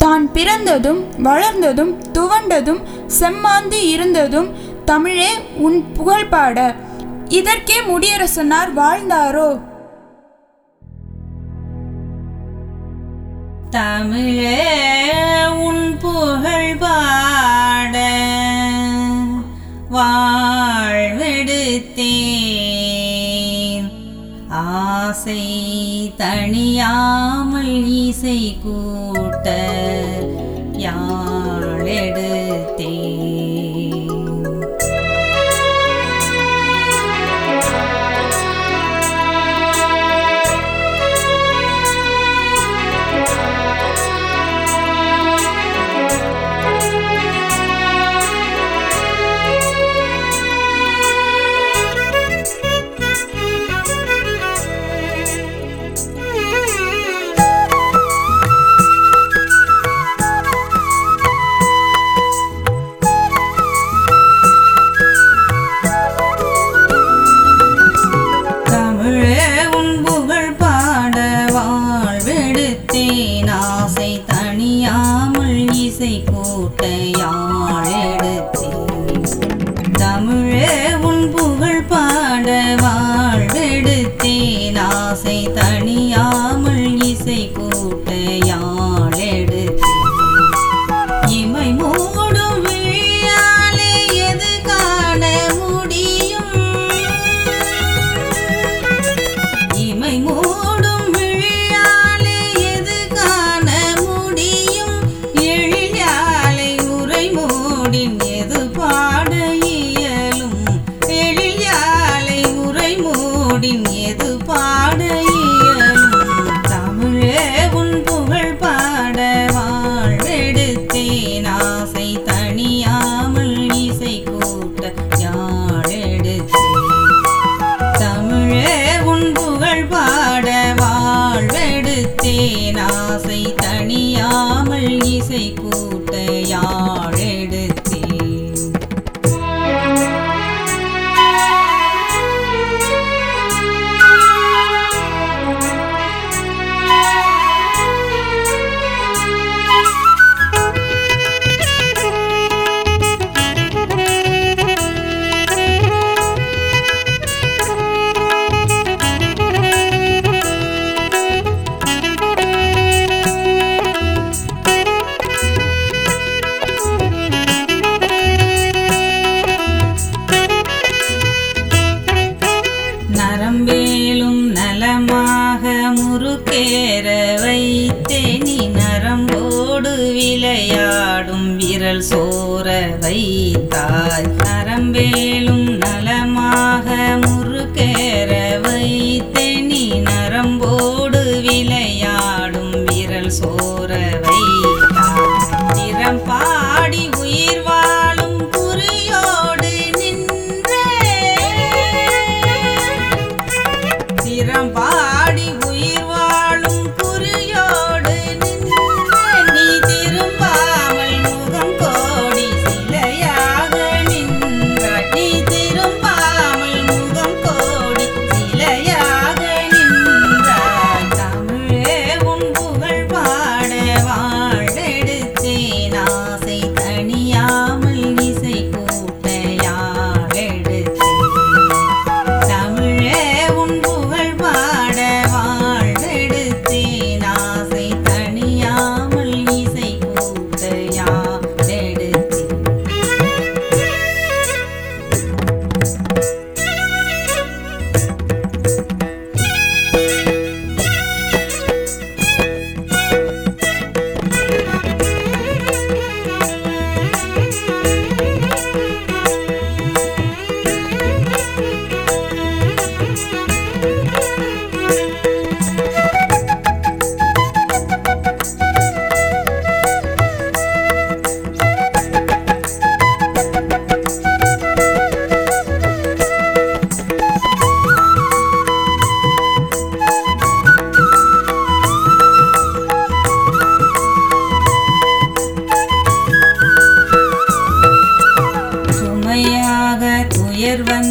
தான் பிறந்ததும் வளர்ந்ததும் துவண்டதும் செம்மாந்து இருந்ததும் தமிழே உன் புகழ்பாட இதற்கே முடியரசனார் வாழ்ந்தாரோ? தமிழே உன் புகழ் பாட. வாழ்வெடுத்தேன். ஆசை தணியாமல் இசை கூட்ட யாழெடுத்தே தேனாசை தனியாமல் இசை கூட்ட தமிழே உன் புகழ் பாட வாழ்வெடுத்தேன் ஆசை தனியாமல் மூடின் எது பாட இயலும் தமிழே உன் புகழ் பாட வாழ்வெடுத்தேன். ஆசை தனியாமல் இசை கூட்ட யாழெடுத்தேன். தமிழே உன் புகழ் பாட வாழ்வெடுத்தேன். ஆசை தனியாமல் இசை கூட்ட யாழே நரம்பேலும் நலமாக முறுக்கேற வைத்தே நீ நரம்போடு விளையாடும் விரல் சோர வைத்தாய். hierba